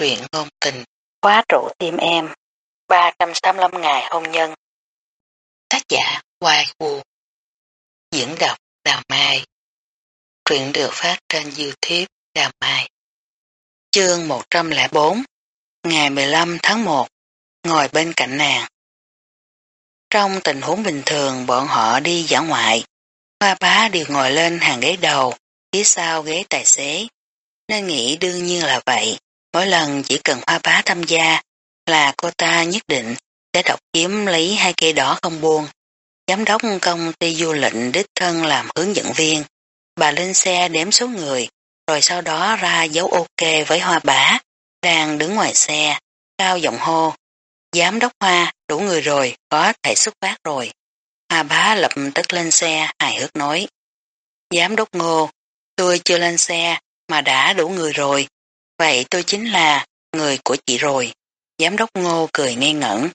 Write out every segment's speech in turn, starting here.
truyện ngôn tình, khóa trụ tim em, 385 ngày hôn nhân. Tác giả Hoài Vũ Diễn đọc Đào Mai. Truyện được phát trên Youtube Đào Mai. Chương 104 Ngày 15 tháng 1 Ngồi bên cạnh nàng. Trong tình huống bình thường bọn họ đi giả ngoại. Hoa bá đều ngồi lên hàng ghế đầu phía sau ghế tài xế. Nên nghĩ đương nhiên là vậy. Mỗi lần chỉ cần hoa bá tham gia là cô ta nhất định sẽ độc chiếm lấy hai cây đỏ không buông. Giám đốc công ty du lịch đích thân làm hướng dẫn viên. Bà lên xe đếm số người, rồi sau đó ra dấu ok với hoa bá, đang đứng ngoài xe, cao giọng hô. Giám đốc hoa, đủ người rồi, có thể xuất phát rồi. Hoa bá lập tức lên xe, hài hước nói. Giám đốc ngô, tôi chưa lên xe, mà đã đủ người rồi, Vậy tôi chính là người của chị rồi. Giám đốc ngô cười ngây ngẩn.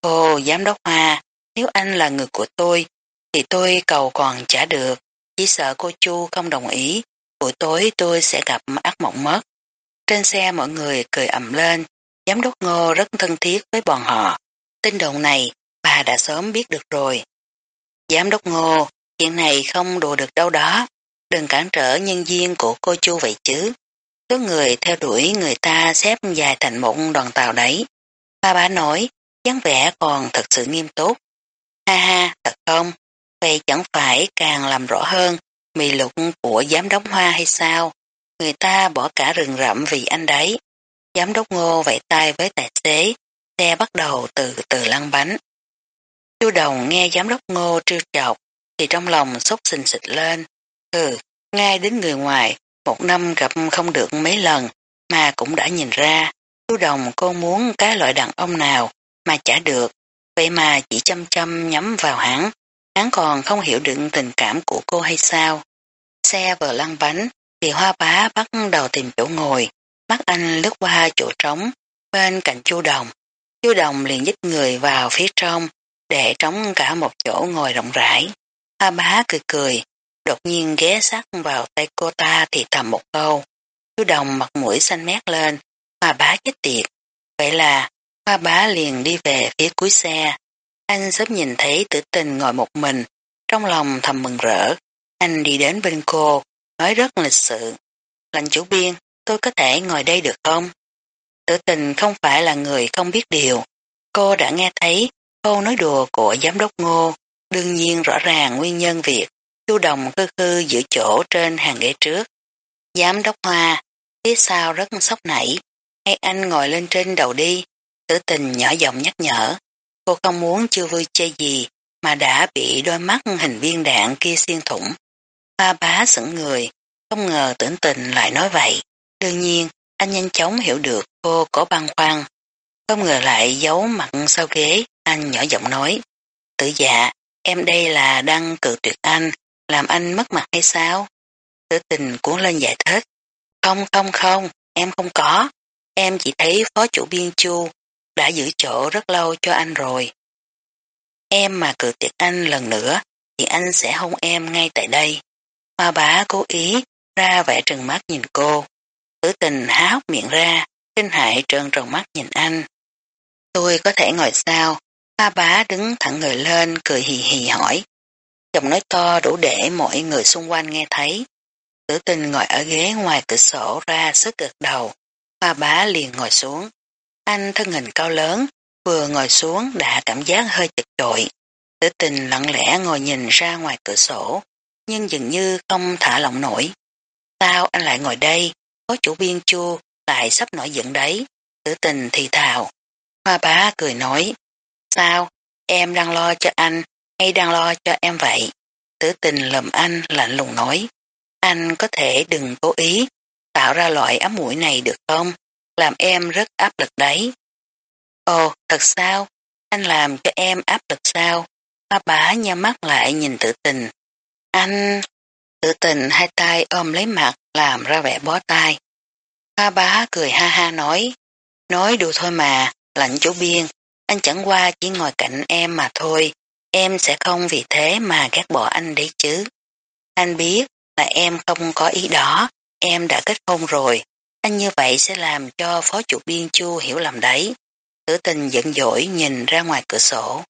Ô, giám đốc hoa, nếu anh là người của tôi, thì tôi cầu còn trả được. Chỉ sợ cô Chu không đồng ý, buổi tối tôi sẽ gặp ác mộng mất. Trên xe mọi người cười ầm lên, giám đốc ngô rất thân thiết với bọn họ. Tin đồn này, bà đã sớm biết được rồi. Giám đốc ngô, chuyện này không đùa được đâu đó. Đừng cản trở nhân viên của cô Chu vậy chứ. Số người theo đuổi người ta xếp dài thành một đoàn tàu đấy. Ba bà nói, dáng vẻ còn thật sự nghiêm túc. Ha ha, thật không? Vậy chẳng phải càng làm rõ hơn mì lục của giám đốc hoa hay sao? Người ta bỏ cả rừng rậm vì anh đấy. Giám đốc ngô vẫy tay với tài xế, xe bắt đầu từ từ lăn bánh. Chu đồng nghe giám đốc ngô trêu chọc, thì trong lòng sốt xình xịt lên. Ừ, ngay đến người ngoài một năm gặp không được mấy lần mà cũng đã nhìn ra chú đồng cô muốn cái loại đàn ông nào mà chả được. Vậy mà chỉ chăm chăm nhắm vào hắn hắn còn không hiểu được tình cảm của cô hay sao. Xe vừa lăn bánh thì hoa bá bắt đầu tìm chỗ ngồi, mắt anh lướt qua chỗ trống bên cạnh chu đồng. Chu đồng liền dít người vào phía trong để trống cả một chỗ ngồi rộng rãi. Hoa bá cười cười đột nhiên ghé sát vào tay cô ta thì thầm một câu. Chú đồng mặt mũi xanh mét lên, hoa bá chết tiệt. Vậy là, hoa bá liền đi về phía cuối xe. Anh sớm nhìn thấy tử tình ngồi một mình, trong lòng thầm mừng rỡ. Anh đi đến bên cô, nói rất lịch sự. Lành chủ biên, tôi có thể ngồi đây được không? Tử tình không phải là người không biết điều. Cô đã nghe thấy câu nói đùa của giám đốc ngô, đương nhiên rõ ràng nguyên nhân việc Chu đồng khư khư giữ chỗ trên hàng ghế trước. Giám đốc hoa, phía sau rất sốc nảy. Hay anh ngồi lên trên đầu đi. Tử tình nhỏ giọng nhắc nhở. Cô không muốn chưa vui chơi gì mà đã bị đôi mắt hình viên đạn kia xuyên thủng. Hoa bá sững người, không ngờ tưởng tình lại nói vậy. Đương nhiên, anh nhanh chóng hiểu được cô có băng khoăn. Không ngờ lại giấu mặt sau ghế, anh nhỏ giọng nói. Tử dạ, em đây là đang cự tuyệt anh, làm anh mất mặt hay sao? Tử tình cuốn lên giải thích. Không không không, em không có. Em chỉ thấy phó chủ biên chu đã giữ chỗ rất lâu cho anh rồi. Em mà cự tuyệt anh lần nữa thì anh sẽ hôn em ngay tại đây. Hoa bá cố ý ra vẻ trừng mắt nhìn cô. Tử tình há hốc miệng ra, kinh hại trơn tròn mắt nhìn anh. Tôi có thể ngồi sao? Hoa bá đứng thẳng người lên cười hì hì hỏi. Giọng nói to đủ để mọi người xung quanh nghe thấy. Tử tình ngồi ở ghế ngoài cửa sổ ra sức gật đầu. Hoa bá liền ngồi xuống. Anh thân hình cao lớn, vừa ngồi xuống đã cảm giác hơi chật chội. Tử tình lặng lẽ ngồi nhìn ra ngoài cửa sổ, nhưng dường như không thả lỏng nổi. Sao anh lại ngồi đây? Có chủ biên chua, lại sắp nổi giận đấy. Tử tình thì thào. Hoa bá cười nói. Sao? Em đang lo cho anh hay đang lo cho em vậy? Tử tình lầm anh lạnh lùng nói. Anh có thể đừng cố ý tạo ra loại ấm mũi này được không? Làm em rất áp lực đấy. Ồ, thật sao? Anh làm cho em áp lực sao? Ba bá nhắm mắt lại nhìn tử tình. Anh... Tử tình hai tay ôm lấy mặt làm ra vẻ bó tay. Ba bá cười ha ha nói. Nói đùa thôi mà, lạnh chỗ biên. Anh chẳng qua chỉ ngồi cạnh em mà thôi. Em sẽ không vì thế mà ghét bỏ anh đấy chứ. Anh biết là em không có ý đó, em đã kết hôn rồi, anh như vậy sẽ làm cho phó chủ biên chu hiểu lầm đấy. Tử tình giận dỗi nhìn ra ngoài cửa sổ.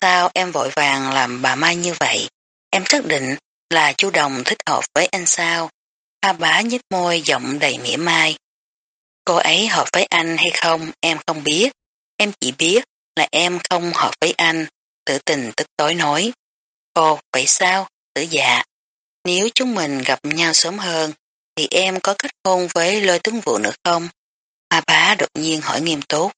Sao em vội vàng làm bà Mai như vậy? Em xác định là chu Đồng thích hợp với anh sao? A bá nhếch môi giọng đầy mỉa mai. Cô ấy hợp với anh hay không em không biết. Em chỉ biết là em không hợp với anh. Tử tình tức tối nói. Ồ, vậy sao? Tử dạ. Nếu chúng mình gặp nhau sớm hơn, thì em có kết hôn với lôi tướng vụ nữa không? Hoa bá đột nhiên hỏi nghiêm túc.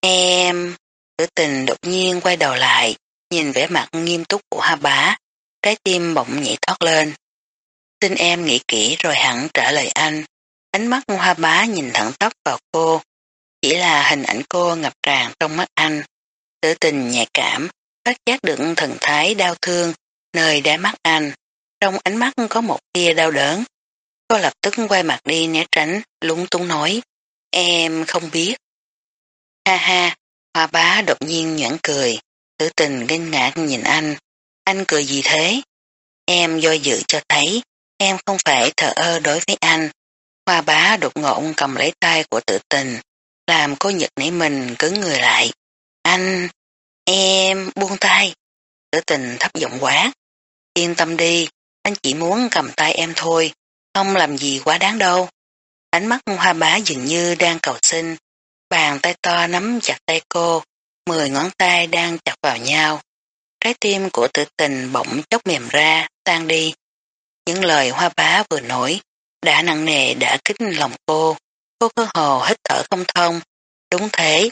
Em... Tử tình đột nhiên quay đầu lại, nhìn vẻ mặt nghiêm túc của Ha bá, trái tim bỗng nhảy thoát lên. Xin em nghĩ kỹ rồi hẳn trả lời anh. Ánh mắt hoa bá nhìn thẳng tóc vào cô. Chỉ là hình ảnh cô ngập tràn trong mắt anh. Tử tình nhạy cảm, phát giác được thần thái đau thương nơi đáy mắt anh. Trong ánh mắt có một tia đau đớn. Cô lập tức quay mặt đi né tránh, lúng túng nói. Em không biết. Ha ha, hoa bá đột nhiên nhãn cười. Tử tình kinh ngạc nhìn anh. Anh cười gì thế? Em do dự cho thấy em không phải thờ ơ đối với anh. Hoa bá đột ngột cầm lấy tay của tử tình, làm cô nhật nảy mình cứng người lại. Anh, em buông tay. Tử tình thấp giọng quá. Yên tâm đi, anh chỉ muốn cầm tay em thôi, không làm gì quá đáng đâu. Ánh mắt hoa bá dường như đang cầu xin, bàn tay to nắm chặt tay cô, mười ngón tay đang chặt vào nhau. Trái tim của tử tình bỗng chốc mềm ra, tan đi. Những lời hoa bá vừa nổi, đã nặng nề đã kích lòng cô. Cô cơ hồ hít thở không thông. Đúng thế,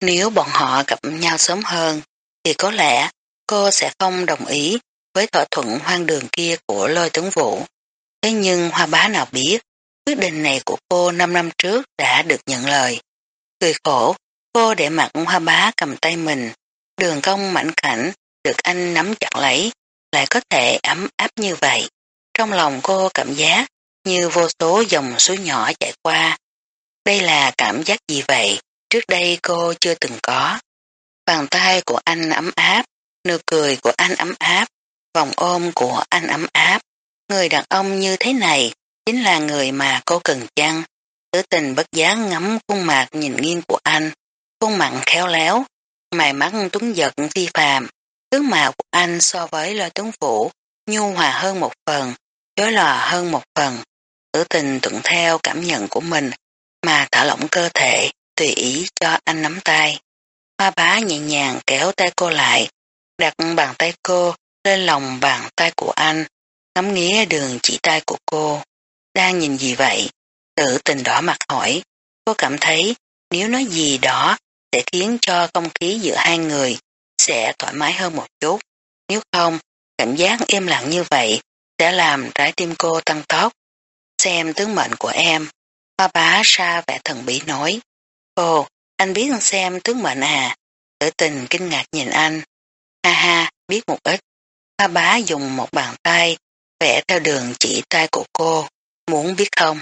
nếu bọn họ gặp nhau sớm hơn, thì có lẽ cô sẽ không đồng ý với thỏa thuận hoang đường kia của lôi tướng vũ. Thế nhưng hoa bá nào biết, quyết định này của cô 5 năm trước đã được nhận lời. Cười khổ, cô để mặt hoa bá cầm tay mình, đường cong mảnh khảnh, được anh nắm chặt lấy, lại có thể ấm áp như vậy. Trong lòng cô cảm giác như vô số dòng suối nhỏ chạy qua. Đây là cảm giác gì vậy? Trước đây cô chưa từng có. Bàn tay của anh ấm áp, nụ cười của anh ấm áp, vòng ôm của anh ấm áp. Người đàn ông như thế này chính là người mà cô cần chăng? Tử tình bất giác ngắm khuôn mặt nhìn nghiêng của anh, khuôn mặt khéo léo, mày mắt tuấn giật phi phàm, tướng mạo của anh so với lời tướng vũ, nhu hòa hơn một phần, chối lòa hơn một phần. Tử tình thuận theo cảm nhận của mình mà thả lỏng cơ thể, tùy ý cho anh nắm tay. Hoa bá nhẹ nhàng kéo tay cô lại, đặt bàn tay cô lên lòng bàn tay của anh, ngắm nghía đường chỉ tay của cô. Đang nhìn gì vậy? Tự tình đỏ mặt hỏi. Cô cảm thấy nếu nói gì đó sẽ khiến cho không khí giữa hai người sẽ thoải mái hơn một chút. Nếu không, cảm giác im lặng như vậy sẽ làm trái tim cô tăng tốc. Xem tướng mệnh của em. Ba bá xa vẻ thần bí nói. Ồ, anh biết xem tướng mệnh à? Tử tình kinh ngạc nhìn anh. Ha ha, biết một ít. Ba bá dùng một bàn tay vẽ theo đường chỉ tay của cô. Muốn biết không?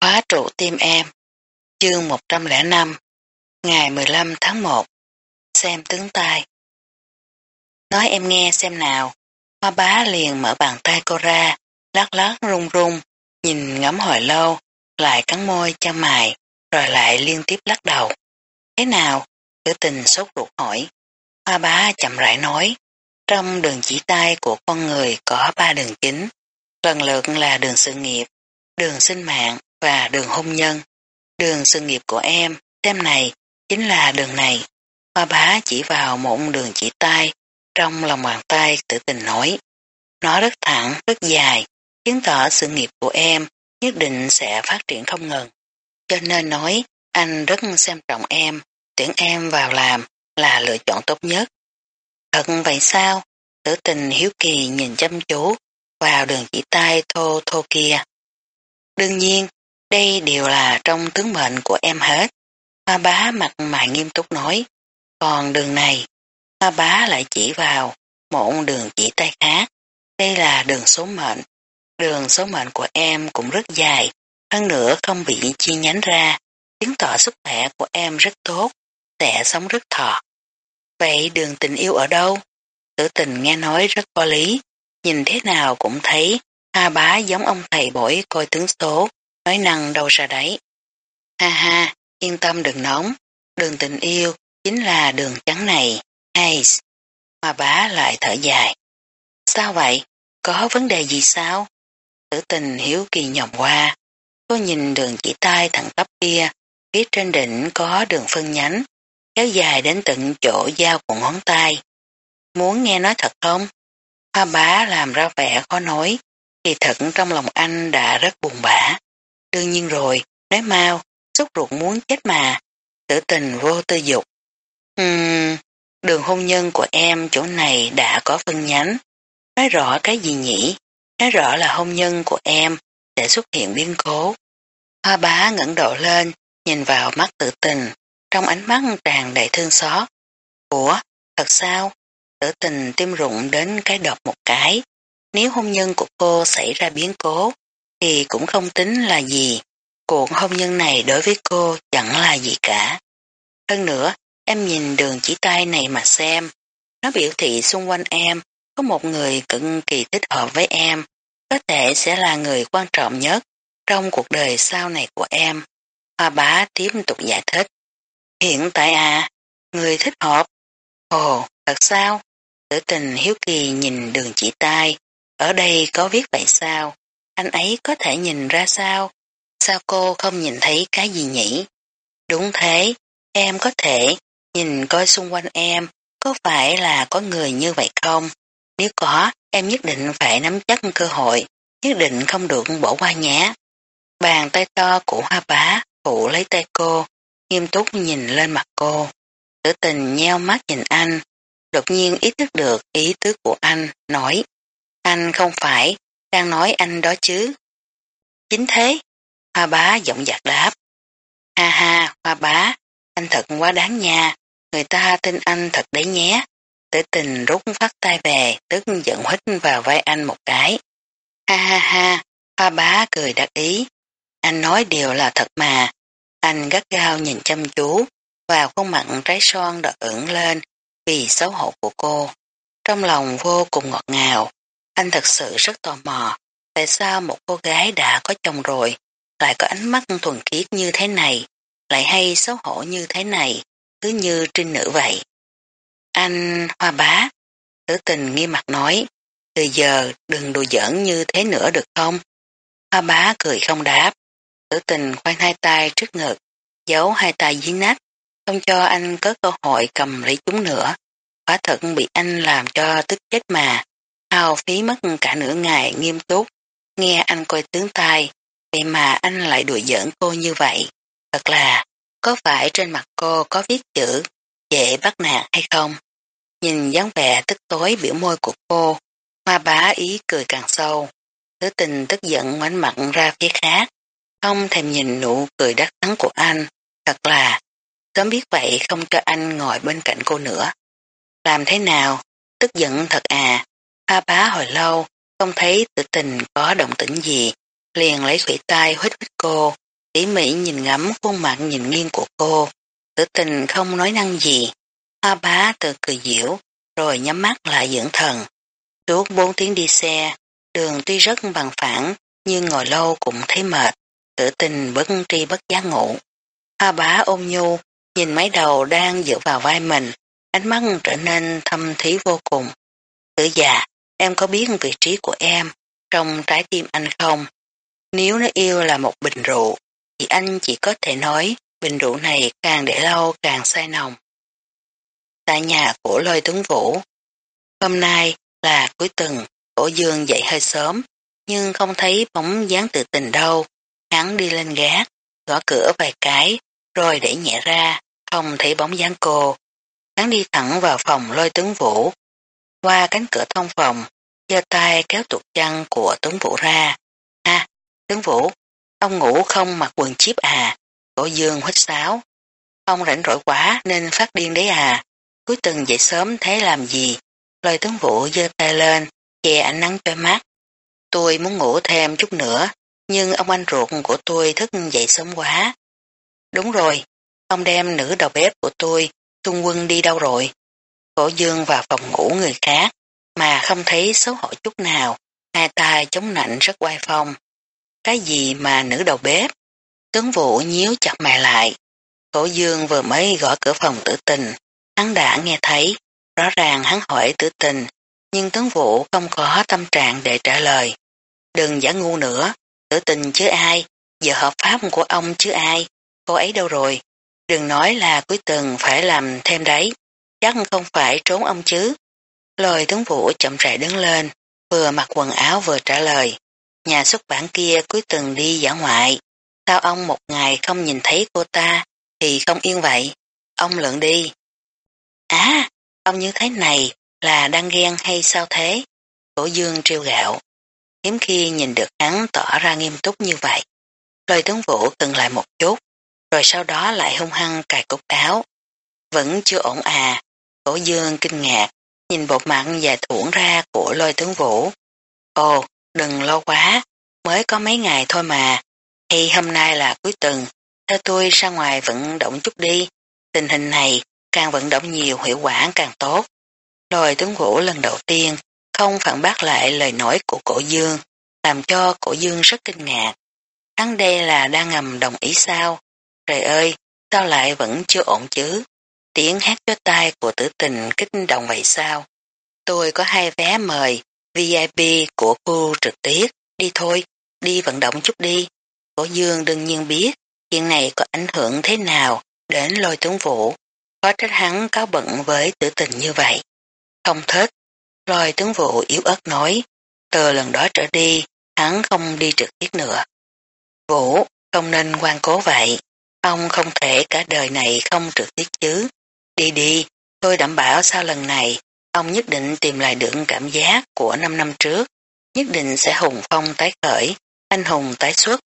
Khóa trụ tim em. Chương 105 Ngày 15 tháng 1 Xem tướng tay Nói em nghe xem nào. Hoa bá liền mở bàn tay cô ra, lắc lắc rung rung, nhìn ngắm hồi lâu, lại cắn môi cho mài, rồi lại liên tiếp lắc đầu. Thế nào? Tử tình sốt ruột hỏi. Hoa bá chậm rãi nói, trong đường chỉ tay của con người có ba đường chính, lần lượt là đường sự nghiệp, đường sinh mạng và đường hôn nhân. Đường sự nghiệp của em, tem này, chính là đường này. Hoa bá chỉ vào một đường chỉ tay, trong lòng bàn tay tự tình nói. Nó rất thẳng, rất dài, chứng tỏ sự nghiệp của em nhất định sẽ phát triển không ngừng. Cho nên nói, anh rất xem trọng em, tuyển em vào làm là lựa chọn tốt nhất. Thật vậy sao? Tử tình hiếu kỳ nhìn chăm chú vào đường chỉ tay thô thô kia. Đương nhiên, đây đều là trong tướng mệnh của em hết. Hoa bá mặt mày nghiêm túc nói, còn đường này, hoa bá lại chỉ vào một đường chỉ tay khác. Đây là đường số mệnh. Đường số mệnh của em cũng rất dài, hơn nữa không bị chi nhánh ra, chứng tỏ sức khỏe của em rất tốt, sẽ sống rất thọ. Vậy đường tình yêu ở đâu? Tử tình nghe nói rất có lý, nhìn thế nào cũng thấy A bá giống ông thầy bổi coi tướng số, nói năng đâu ra đấy. Ha ha, yên tâm đừng nóng, đường tình yêu chính là đường trắng này, hay mà bá lại thở dài. Sao vậy? Có vấn đề gì sao? Tử tình hiếu kỳ nhòm qua. Cô nhìn đường chỉ tay thẳng tắp kia, phía trên đỉnh có đường phân nhánh, kéo dài đến tận chỗ giao của ngón tay. Muốn nghe nói thật không? Hoa bá làm ra vẻ khó nói, thì thật trong lòng anh đã rất buồn bã. Đương nhiên rồi, nói mau, xúc ruột muốn chết mà, tử tình vô tư dục. Ừm, đường hôn nhân của em chỗ này đã có phân nhánh. Nói rõ cái gì nhỉ? Nói rõ là hôn nhân của em sẽ xuất hiện biến cố. Hoa bá ngẩng độ lên, nhìn vào mắt tử tình, trong ánh mắt tràn đầy thương xót. Ủa, thật sao? Tử tình tim rụng đến cái độc một cái. Nếu hôn nhân của cô xảy ra biến cố, thì cũng không tính là gì. Cuộc hôn nhân này đối với cô chẳng là gì cả. Hơn nữa, em nhìn đường chỉ tay này mà xem. Nó biểu thị xung quanh em có một người cực kỳ thích hợp với em, có thể sẽ là người quan trọng nhất trong cuộc đời sau này của em. Hoa bá tiếp tục giải thích. Hiện tại à, người thích hợp. Ồ, thật sao? Tử tình hiếu kỳ nhìn đường chỉ tay. Ở đây có viết vậy sao? Anh ấy có thể nhìn ra sao? Sao cô không nhìn thấy cái gì nhỉ? Đúng thế, em có thể nhìn coi xung quanh em có phải là có người như vậy không? Nếu có, em nhất định phải nắm chắc cơ hội, nhất định không được bỏ qua nhé. Bàn tay to của hoa bá phụ lấy tay cô, nghiêm túc nhìn lên mặt cô. Tử tình nheo mắt nhìn anh, đột nhiên ý thức được ý tứ của anh, nói, anh không phải, đang nói anh đó chứ. Chính thế, hoa bá giọng giặc đáp. Ha ha, hoa bá, anh thật quá đáng nha, người ta tin anh thật đấy nhé. Tử tình rút phát tay về, tức giận hít vào vai anh một cái. Ha ha ha, hoa bá cười đặc ý. Anh nói điều là thật mà. Anh gắt gao nhìn chăm chú, vào khuôn mặt trái son đỏ ửng lên vì xấu hổ của cô. Trong lòng vô cùng ngọt ngào, anh thật sự rất tò mò, tại sao một cô gái đã có chồng rồi, lại có ánh mắt thuần khiết như thế này, lại hay xấu hổ như thế này, cứ như trinh nữ vậy. Anh hoa bá, tử tình nghi mặt nói, từ giờ đừng đùa giỡn như thế nữa được không? Hoa bá cười không đáp, tử tình khoanh hai tay trước ngực, giấu hai tay dưới nách, không cho anh có cơ hội cầm lấy chúng nữa. Quả thật bị anh làm cho tức chết mà, hào phí mất cả nửa ngày nghiêm túc, nghe anh coi tướng tay, vậy mà anh lại đùa giỡn cô như vậy. Thật là, có phải trên mặt cô có viết chữ dễ bắt nạt hay không? Nhìn dáng vẻ tức tối biểu môi của cô, hoa bá ý cười càng sâu. Thứ tình tức giận ngoảnh mặt ra phía khác, không thèm nhìn nụ cười đắc thắng của anh. Thật là, sớm biết vậy không cho anh ngồi bên cạnh cô nữa. Làm thế nào? Tức giận thật à. Hoa bá hồi lâu, không thấy tự tình có động tĩnh gì. Liền lấy khủy tay huyết huyết cô, tỉ mỉ nhìn ngắm khuôn mặt nhìn nghiêng của cô. Tử tình không nói năng gì. Hoa bá từ cười diễu, rồi nhắm mắt lại dưỡng thần. Suốt bốn tiếng đi xe, đường tuy rất bằng phẳng, nhưng ngồi lâu cũng thấy mệt. Tử tình bất tri bất giác ngủ. Hoa bá ôm nhu, nhìn mấy đầu đang dựa vào vai mình, ánh mắt trở nên thâm thí vô cùng. Tử già, em có biết vị trí của em trong trái tim anh không? Nếu nó yêu là một bình rượu, thì anh chỉ có thể nói bình rượu này càng để lâu càng say nồng. Tại nhà của lôi tướng vũ, hôm nay là cuối tuần, cổ dương dậy hơi sớm, nhưng không thấy bóng dáng tự tình đâu. Hắn đi lên gác, gõ cửa vài cái, rồi để nhẹ ra, không thấy bóng dáng cô. Hắn đi thẳng vào phòng lôi tướng vũ. Qua cánh cửa thông phòng, giơ tay kéo tuột chăn của tướng vũ ra. À, tướng vũ, ông ngủ không mặc quần chip à? Cổ dương hít sáo. Ông rảnh rỗi quá nên phát điên đấy à? Cuối tuần dậy sớm thế làm gì? lời tướng vũ giơ tay lên, che ánh nắng cho mắt. Tôi muốn ngủ thêm chút nữa, nhưng ông anh ruột của tôi thức dậy sớm quá. Đúng rồi, ông đem nữ đầu bếp của tôi, tung Quân đi đâu rồi? Cổ dương vào phòng ngủ người khác, mà không thấy xấu hổ chút nào, hai tay chống nạnh rất oai phong. Cái gì mà nữ đầu bếp? Tướng Vũ nhíu chặt mày lại. Cổ dương vừa mới gõ cửa phòng tử tình, hắn đã nghe thấy, rõ ràng hắn hỏi tử tình, nhưng tướng Vũ không có tâm trạng để trả lời. Đừng giả ngu nữa, tử tình chứ ai, giờ hợp pháp của ông chứ ai, cô ấy đâu rồi, đừng nói là cuối tuần phải làm thêm đấy, chắc không phải trốn ông chứ. Lời tướng Vũ chậm rãi đứng lên, vừa mặc quần áo vừa trả lời, nhà xuất bản kia cuối tuần đi giả ngoại, sao ông một ngày không nhìn thấy cô ta thì không yên vậy, ông lượn đi. Á, ông như thế này là đang ghen hay sao thế? Cổ dương trêu gạo. Hiếm khi nhìn được hắn tỏ ra nghiêm túc như vậy. Lời tướng vũ từng lại một chút, rồi sau đó lại hung hăng cài cúc áo. Vẫn chưa ổn à, cổ dương kinh ngạc, nhìn bộ mặt dài thuẫn ra của lôi tướng vũ. Ồ, đừng lo quá, mới có mấy ngày thôi mà, hay hôm nay là cuối tuần, theo tôi ra ngoài vận động chút đi, tình hình này càng vận động nhiều hiệu quả càng tốt. Lôi tướng vũ lần đầu tiên không phản bác lại lời nói của cổ dương, làm cho cổ dương rất kinh ngạc. Hắn đây là đang ngầm đồng ý sao? Trời ơi, sao lại vẫn chưa ổn chứ? Tiếng hát cho tai của tử tình kích động vậy sao? Tôi có hai vé mời VIP của khu trực tiếp, đi thôi, đi vận động chút đi. Cổ dương đương nhiên biết chuyện này có ảnh hưởng thế nào đến lôi tướng vũ, có trách hắn cáo bận với tử tình như vậy. Không thích, lôi tướng vũ yếu ớt nói, từ lần đó trở đi, hắn không đi trực tiếp nữa. Vũ, không nên quan cố vậy, ông không thể cả đời này không trực tiếp chứ. Đi đi, tôi đảm bảo sau lần này, ông nhất định tìm lại được cảm giác của 5 năm trước, nhất định sẽ hùng phong tái khởi, anh hùng tái xuất,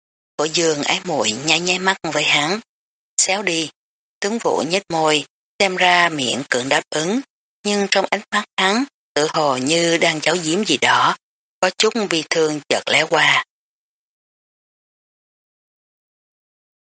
cổ dương ái muội nháy nháy mắt với hắn. Xéo đi, tướng vũ nhếch môi, xem ra miệng cưỡng đáp ứng, nhưng trong ánh mắt hắn, tự hồ như đang cháu giếm gì đó, có chút bi thương chợt lé qua.